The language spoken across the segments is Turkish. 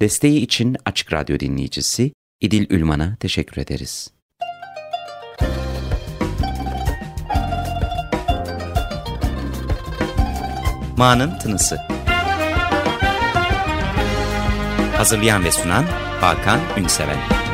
Desteği için Açık Radyo dinleyicisi İdil Ülman'a teşekkür ederiz. Ma'nın Tınısı Hazırlayan ve sunan Hakan Ünseven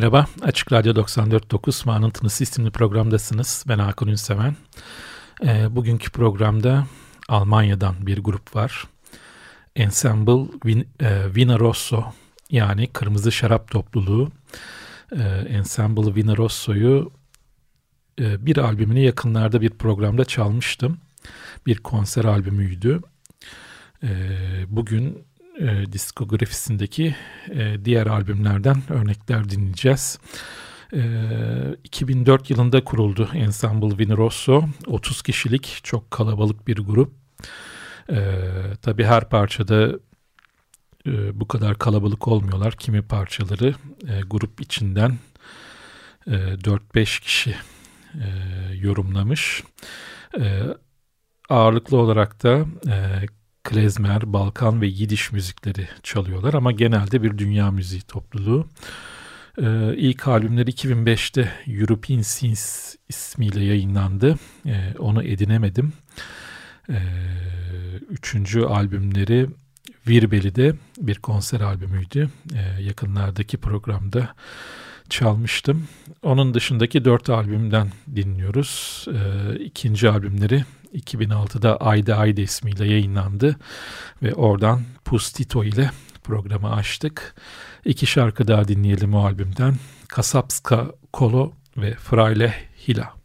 Merhaba, Açık Radyo 94.9 Ma'nın Tınısı programdasınız. Ben Hakan Ünseven. E, bugünkü programda Almanya'dan bir grup var. Ensemble Vin, e, Vina Rosso yani Kırmızı Şarap Topluluğu. E, Ensemble Vina Rosso'yu e, bir albümünü yakınlarda bir programda çalmıştım. Bir konser albümüydü. E, bugün e, diskografisindeki e, diğer albümlerden örnekler dinleyeceğiz. E, 2004 yılında kuruldu Ensemble Vinorosso. 30 kişilik çok kalabalık bir grup. E, tabii her parçada e, bu kadar kalabalık olmuyorlar. Kimi parçaları e, grup içinden e, 4-5 kişi e, yorumlamış. E, ağırlıklı olarak da e, klezmer, Balkan ve Yidiş müzikleri çalıyorlar ama genelde bir dünya müziği topluluğu. Ee, ilk albümleri 2005'te European Scenes ismiyle yayınlandı. Ee, onu edinemedim. Ee, üçüncü albümleri Virbeli'de bir konser albümüydü. Ee, yakınlardaki programda çalmıştım. Onun dışındaki dört albümden dinliyoruz. Ee, ikinci albümleri 2006'da Ayda Ayda ismiyle yayınlandı ve oradan Pustito ile programı açtık. İki şarkı daha dinleyelim o albümden. Kasapska Kolo ve Fraile Hila.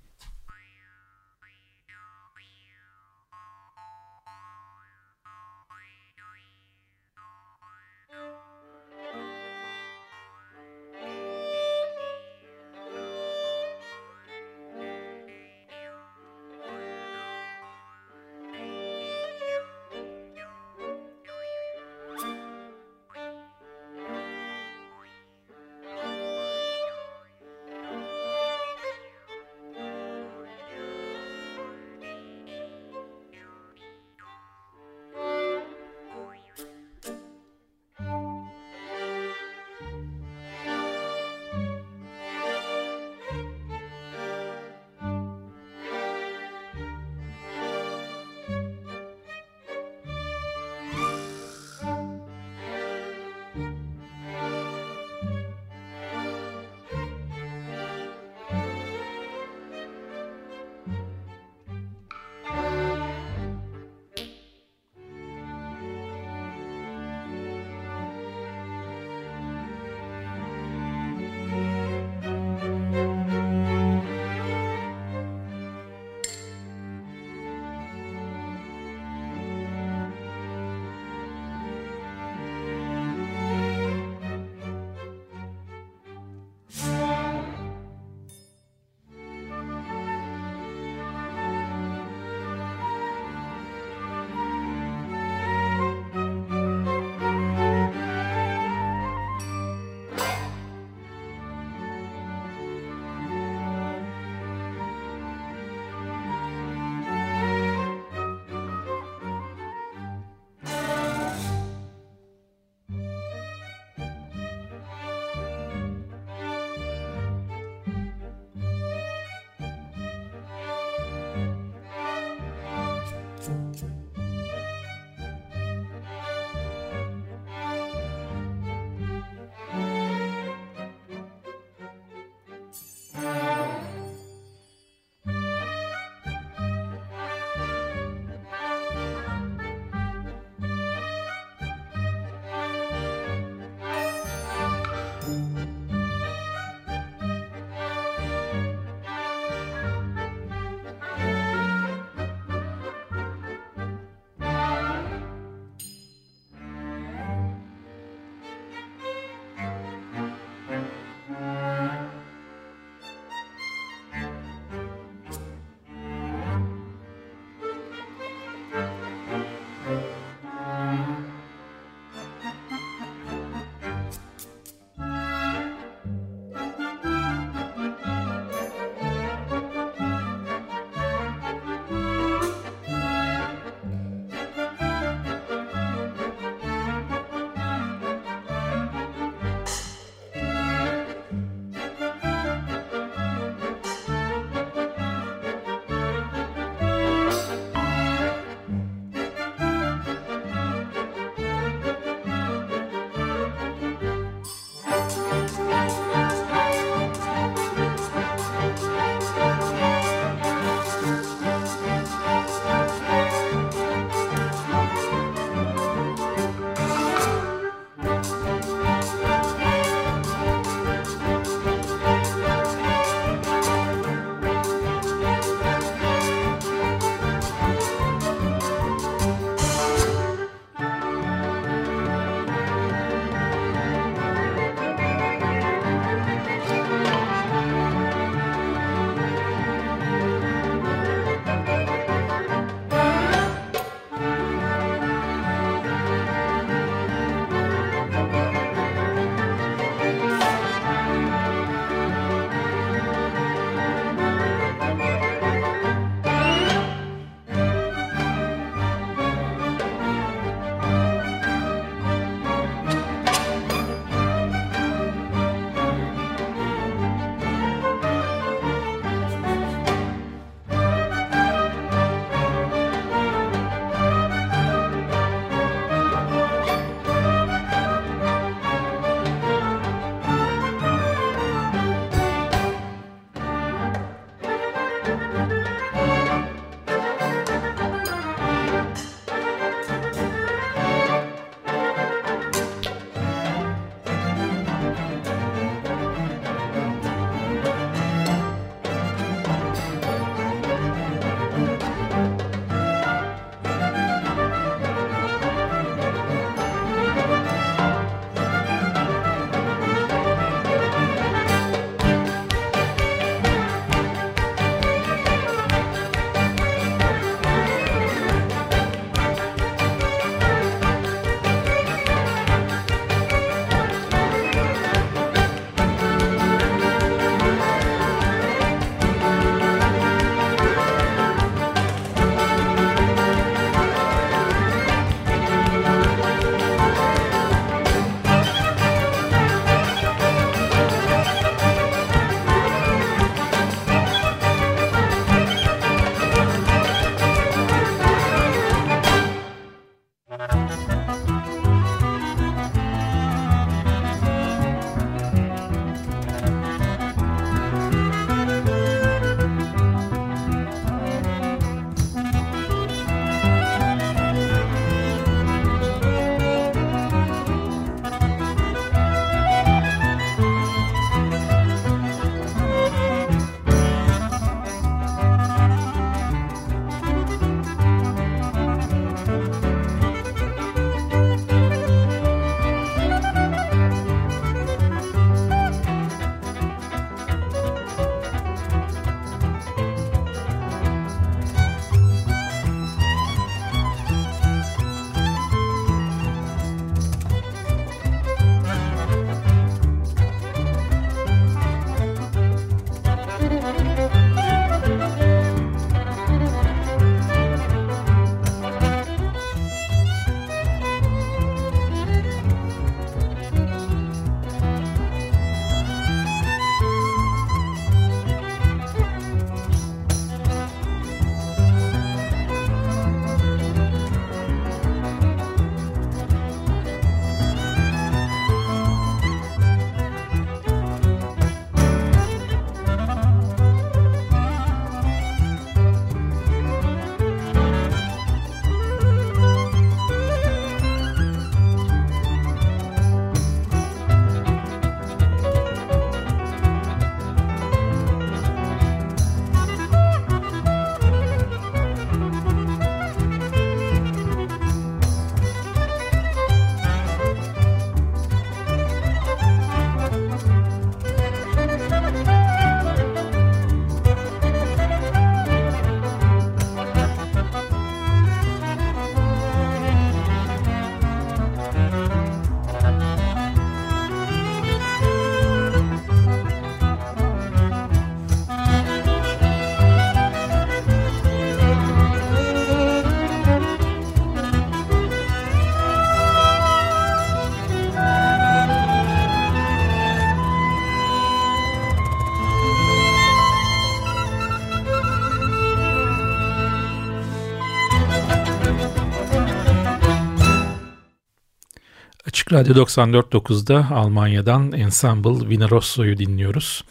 Radyo 94.9'da Almanya'dan Ensemble Wienerosso'yu dinliyoruz.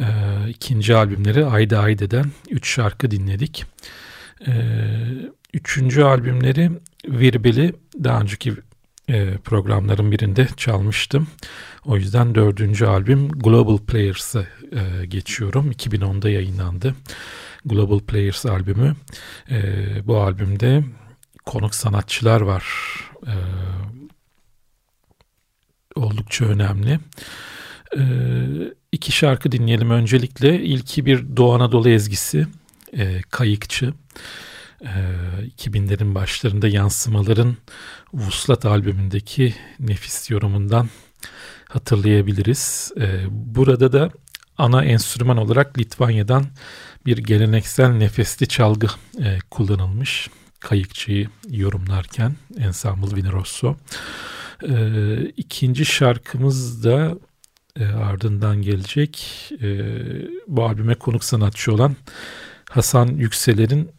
Ee, ikinci albümleri Ayda Ayde'den 3 şarkı dinledik. Ee, üçüncü albümleri Virbili daha önceki e, programların birinde çalmıştım. O yüzden dördüncü albüm Global Players'a e, geçiyorum. 2010'da yayınlandı. Global Players albümü. E, bu albümde konuk sanatçılar var. E, oldukça önemli. E, iki şarkı dinleyelim öncelikle. İlki bir Doğu Anadolu ezgisi. E, Kayıkçı. 2000'lerin ee, başlarında yansımaların Vuslat albümündeki nefis yorumundan hatırlayabiliriz. Ee, burada da ana enstrüman olarak Litvanya'dan bir geleneksel nefesli çalgı e, kullanılmış. Kayıkçıyı yorumlarken Ensemble Vinerosso. Ee, ikinci şarkımız da e, ardından gelecek. Bu albüme konuk sanatçı olan Hasan Yükseler'in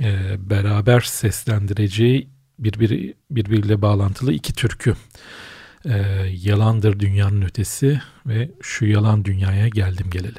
e, beraber seslendireceği birbiri, birbiriyle bağlantılı iki türkü. E, Yalandır Dünyanın Ötesi ve Şu Yalan Dünyaya Geldim Geleli.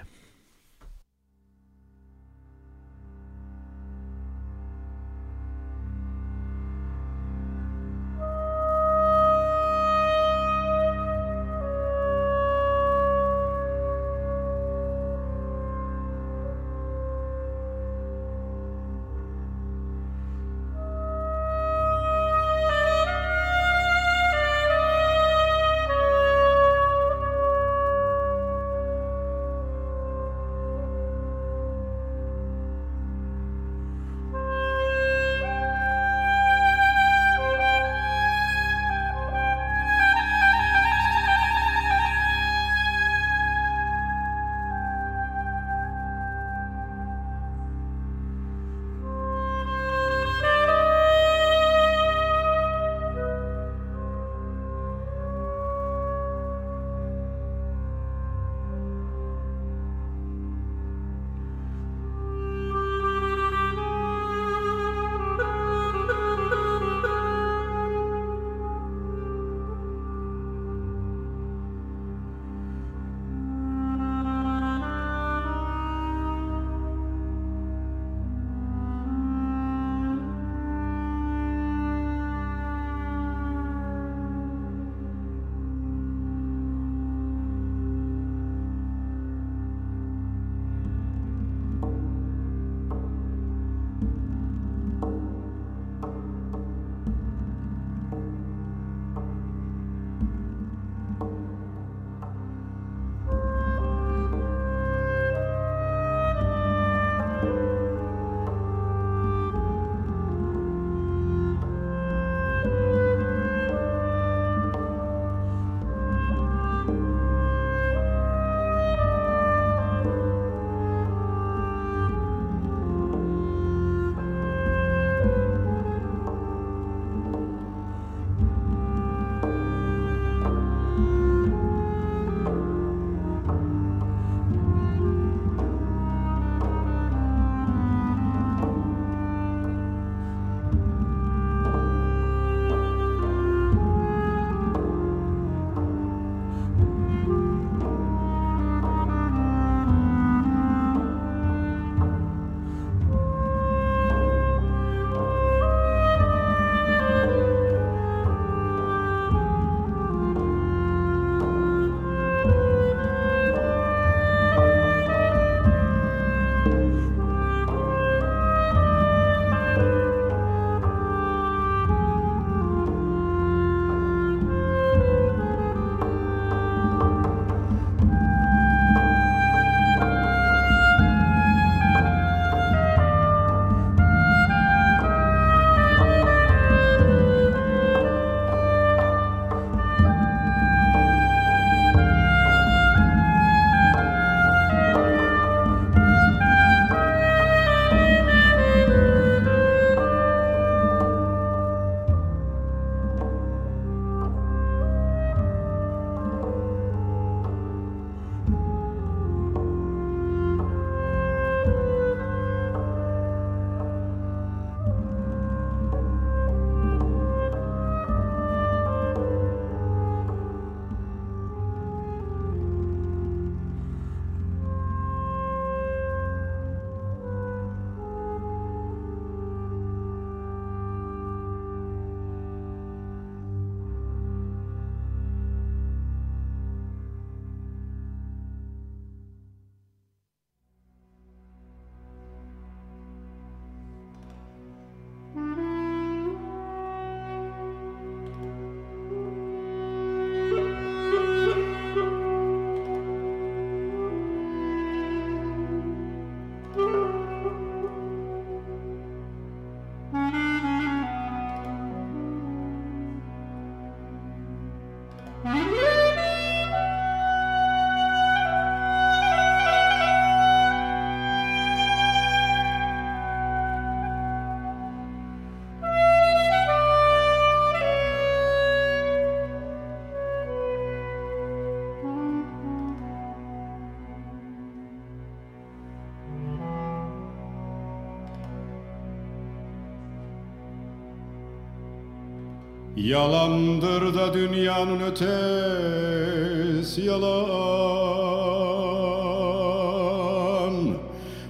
Yalandır da dünyanın ötesi yalan.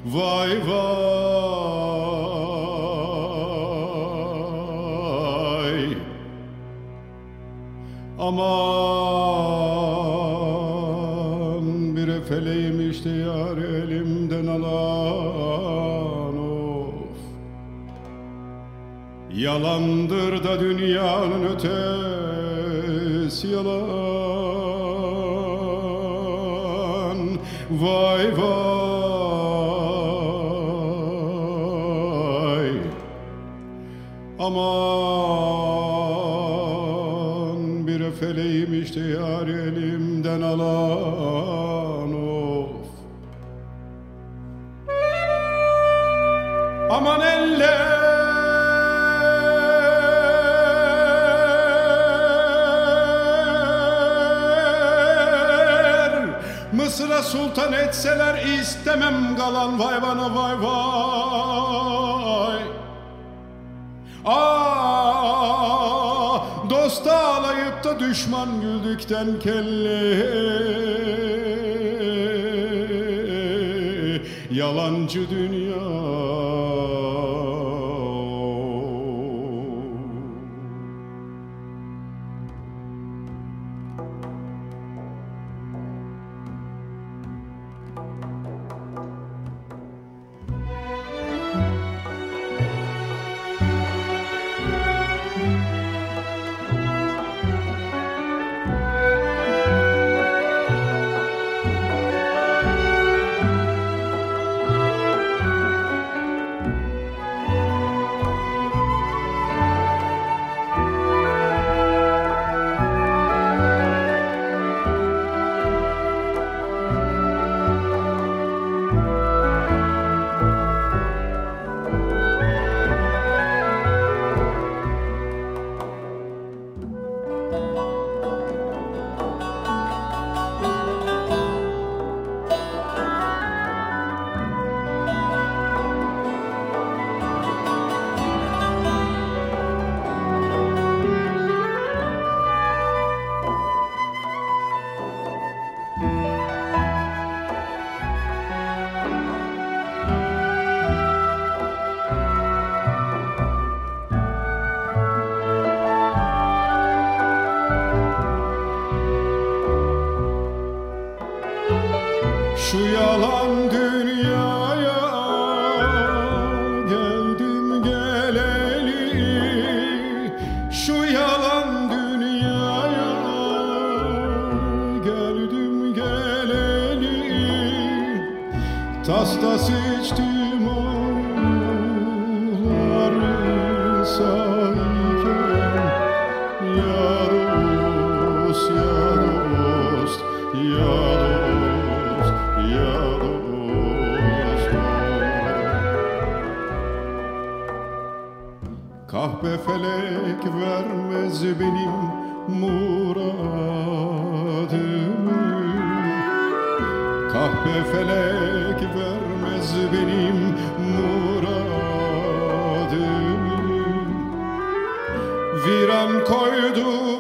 Vay vay. Aman bir efeleğim işte Yalandır da dünyanın ötesi yalan. Vay vay Sultan etseler istemem kalan vay bana vay vay. Aa, dosta ağlayıp da düşman güldükten kelle Yalancı dünya Viran koydum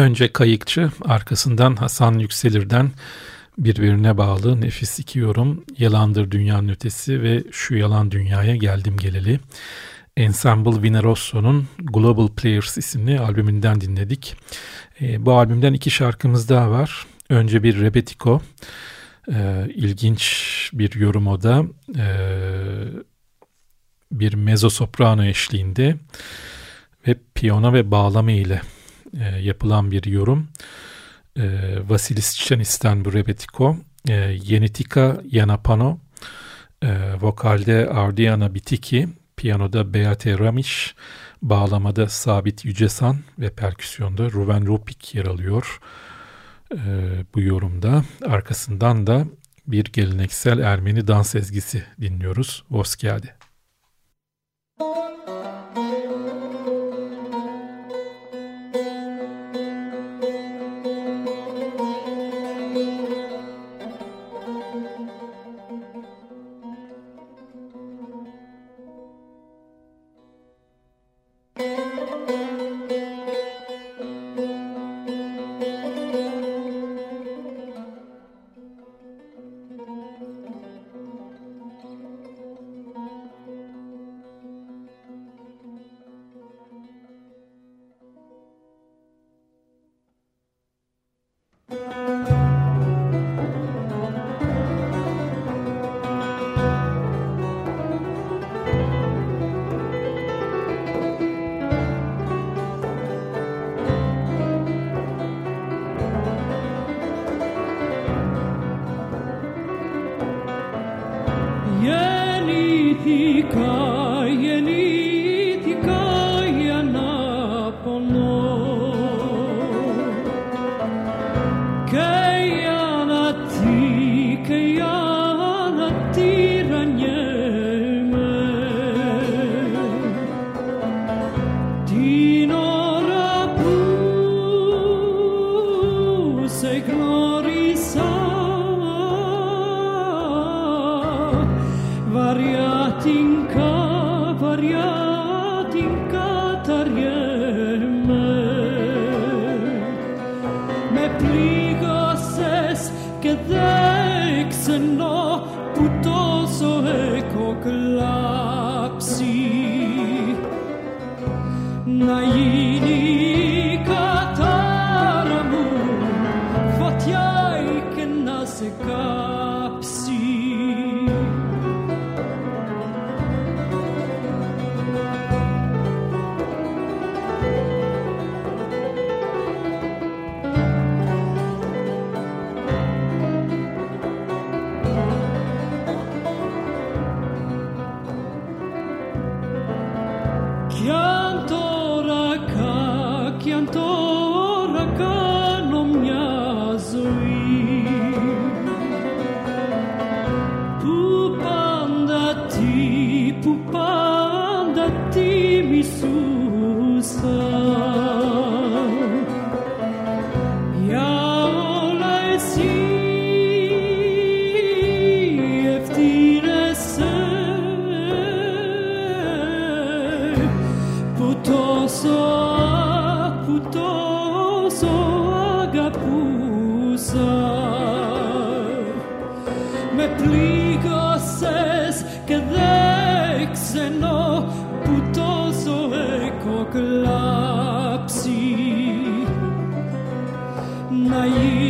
Önce Kayıkçı, arkasından Hasan Yükselir'den birbirine bağlı nefis iki yorum Yalandır Dünyanın Ötesi ve Şu Yalan Dünyaya Geldim Geleli. Ensemble Vinerosso'nun Global Players isimli albümünden dinledik. E, bu albümden iki şarkımız daha var. Önce bir Rebetiko, e, ilginç bir yorum o da. E, bir mezzo soprano eşliğinde ve piyano ve bağlama ile e, yapılan bir yorum. E, Vasilis Çenis'ten bu Rebetiko. E, Yenitika Yanapano. E, vokalde Ardiana Bitiki. Piyanoda Beate Ramiş. Bağlamada Sabit Yücesan ve perküsyonda Ruven Rupik yer alıyor. E, bu yorumda arkasından da bir geleneksel Ermeni dans ezgisi dinliyoruz. Voskiade. lapsi naive.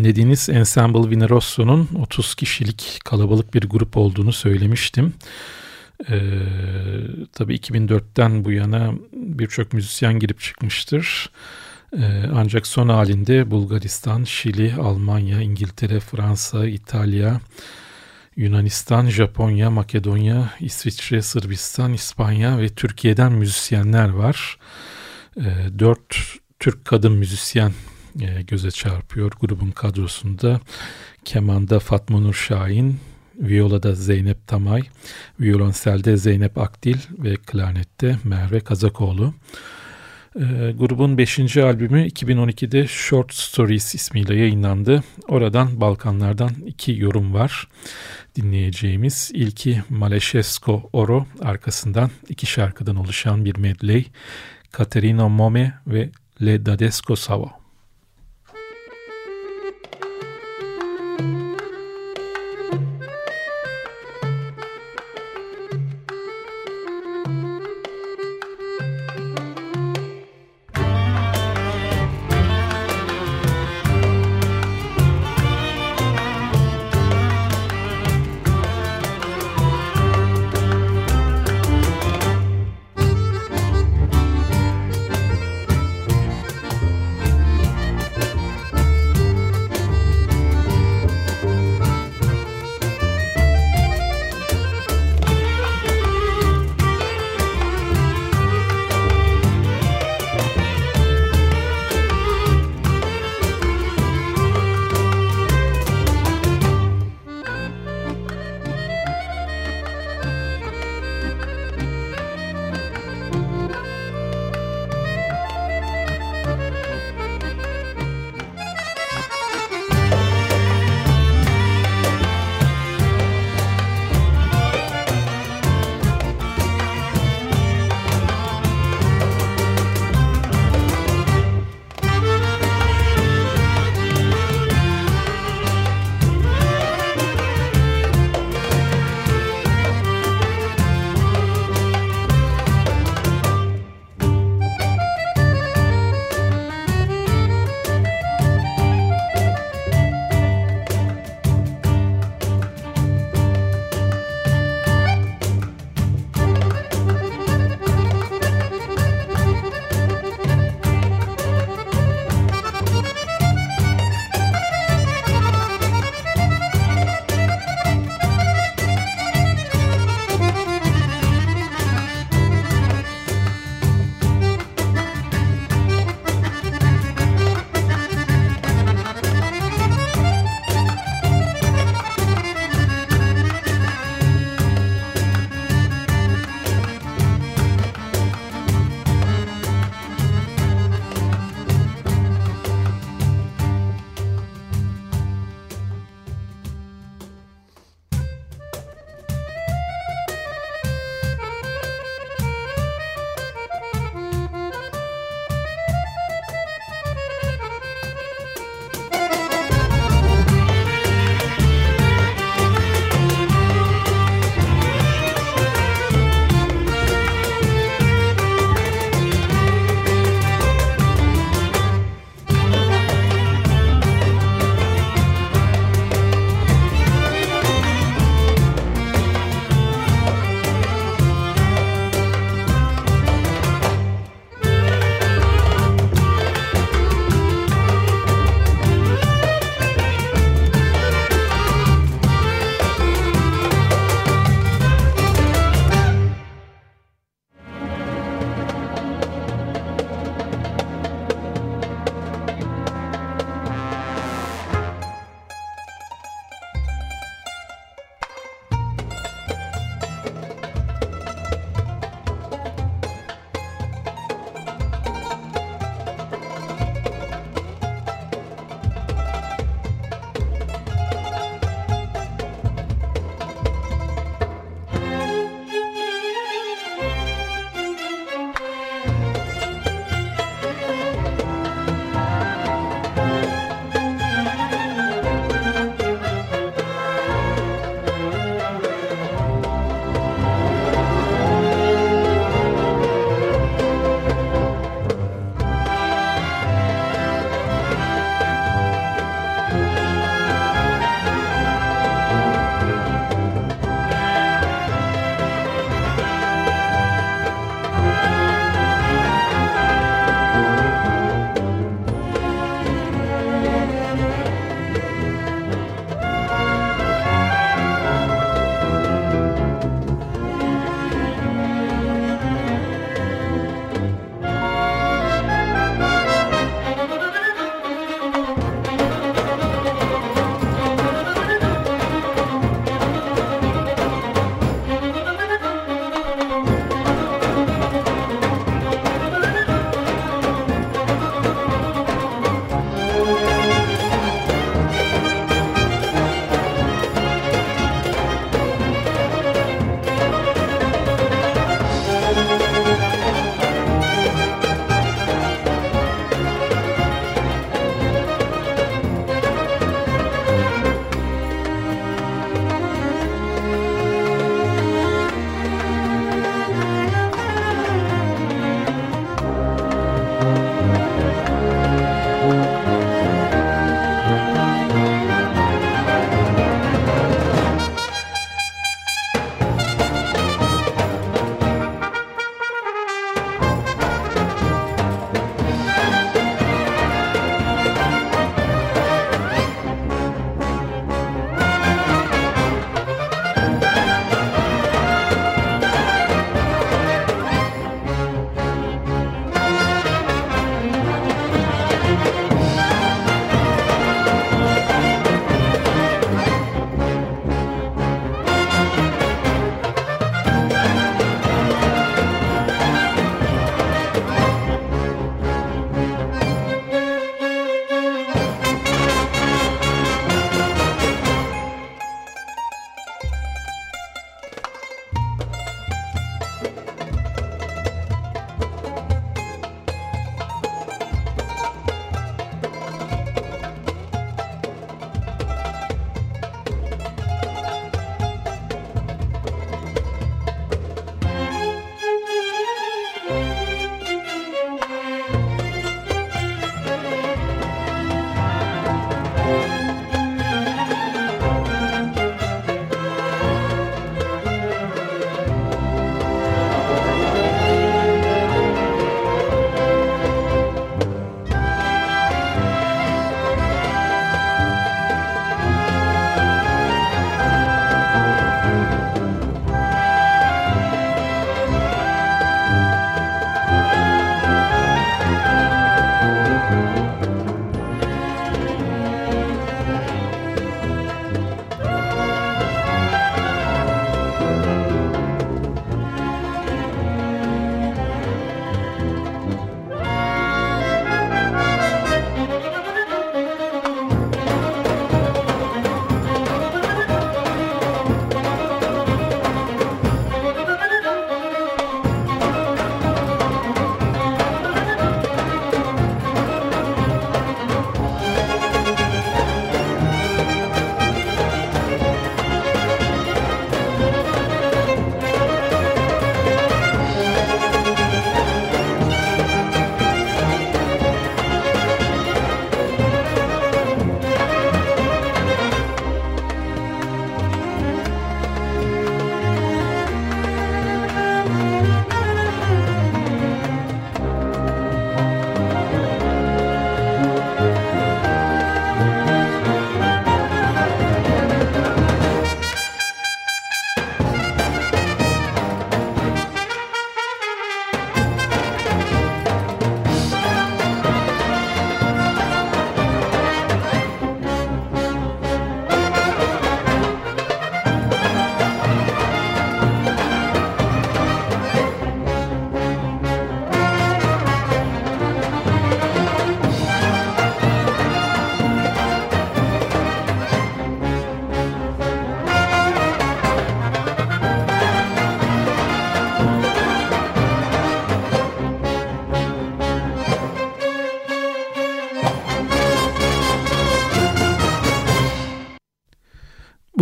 Dinlediğiniz Ensemble Vinerosso'nun 30 kişilik kalabalık bir grup olduğunu söylemiştim. Ee, tabii 2004'ten bu yana birçok müzisyen girip çıkmıştır. Ee, ancak son halinde Bulgaristan, Şili, Almanya, İngiltere, Fransa, İtalya, Yunanistan, Japonya, Makedonya, İsviçre, Sırbistan, İspanya ve Türkiye'den müzisyenler var. Ee, dört Türk kadın müzisyen e, göze çarpıyor grubun kadrosunda. Kemanda Fatma Nur Şahin, Viola'da Zeynep Tamay, violonselde Zeynep Akdil ve klarnette Merve Kazakoğlu. E, grubun 5. albümü 2012'de Short Stories ismiyle yayınlandı. Oradan Balkanlardan iki yorum var dinleyeceğimiz. İlki Maleşesko Oro arkasından iki şarkıdan oluşan bir medley. Katerina Mome ve Le Dadesco Savo.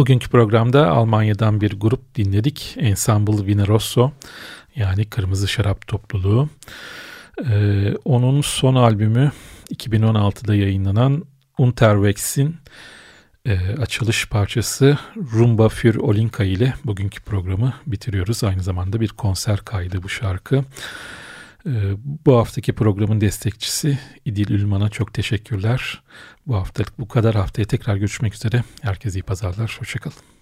Bugünkü programda Almanya'dan bir grup dinledik. Ensemble Vinerosso yani Kırmızı Şarap Topluluğu. Ee, onun son albümü 2016'da yayınlanan Unterwex'in e, açılış parçası Rumba für Olinka ile bugünkü programı bitiriyoruz. Aynı zamanda bir konser kaydı bu şarkı. E, bu haftaki programın destekçisi İdil Ülman'a çok teşekkürler. Bu haftalık bu kadar. Haftaya tekrar görüşmek üzere. Herkese iyi pazarlar. Hoşçakalın.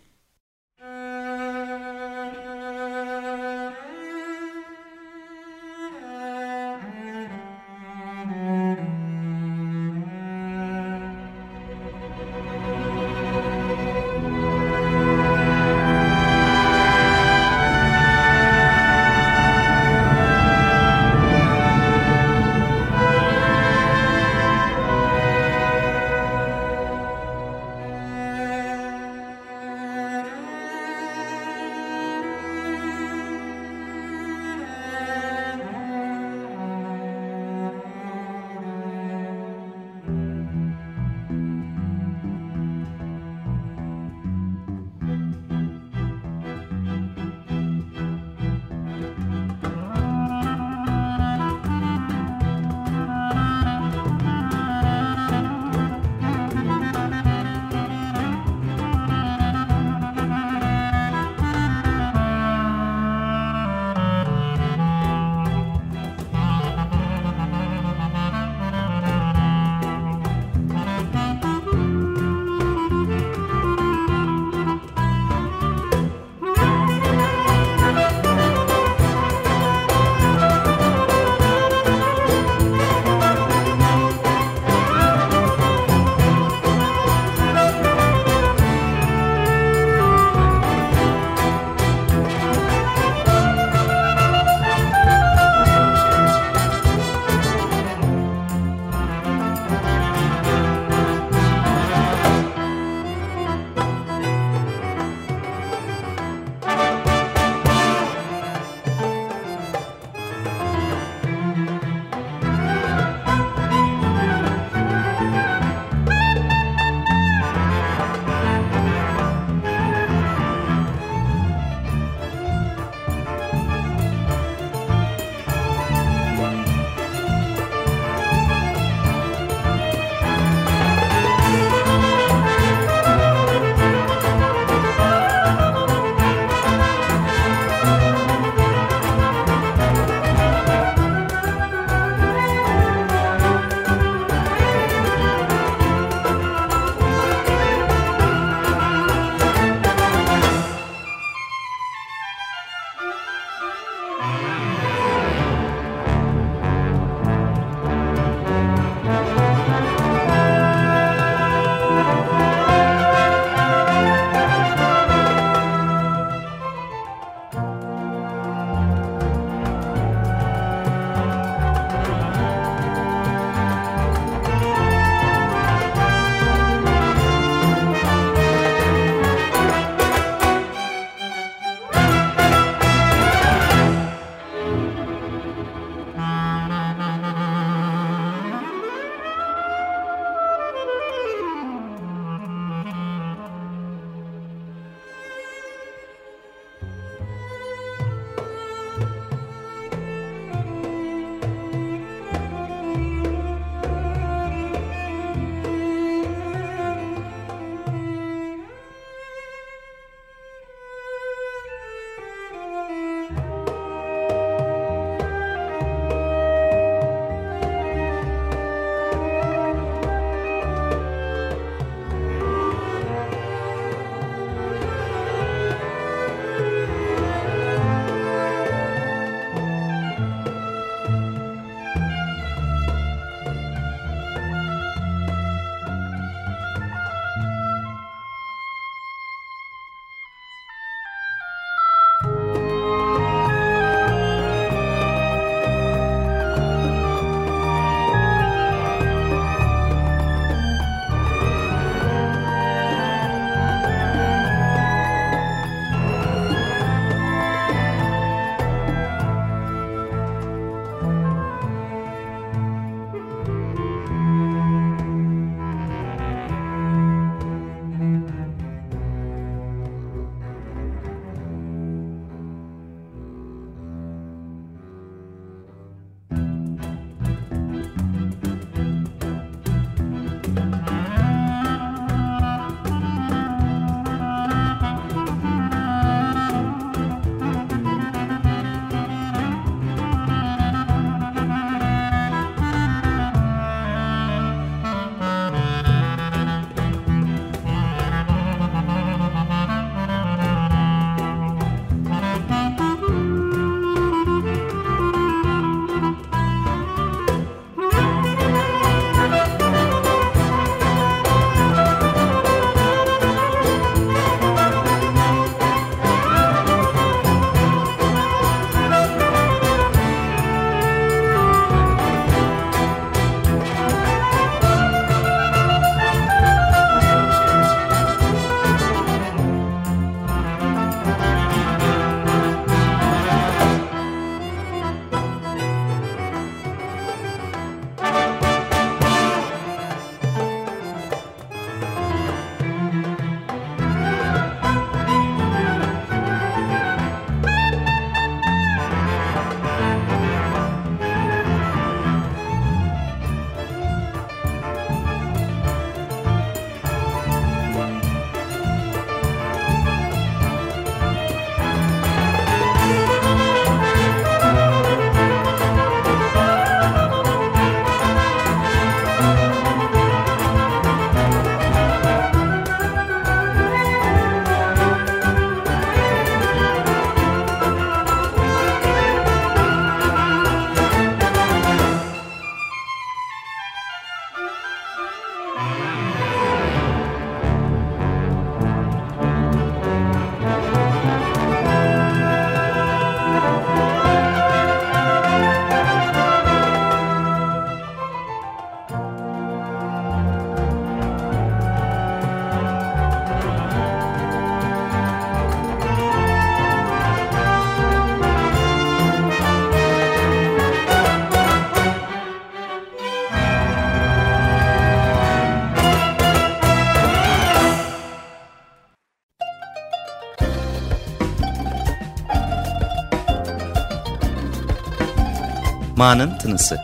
Ma'nın Tınısı.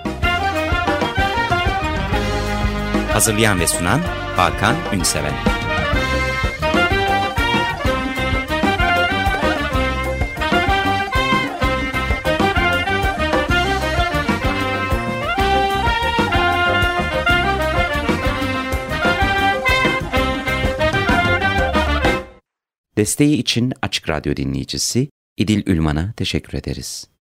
Hazırlayan ve sunan Hakan Ünseven. Desteği için Açık Radyo dinleyicisi İdil Ülman'a teşekkür ederiz.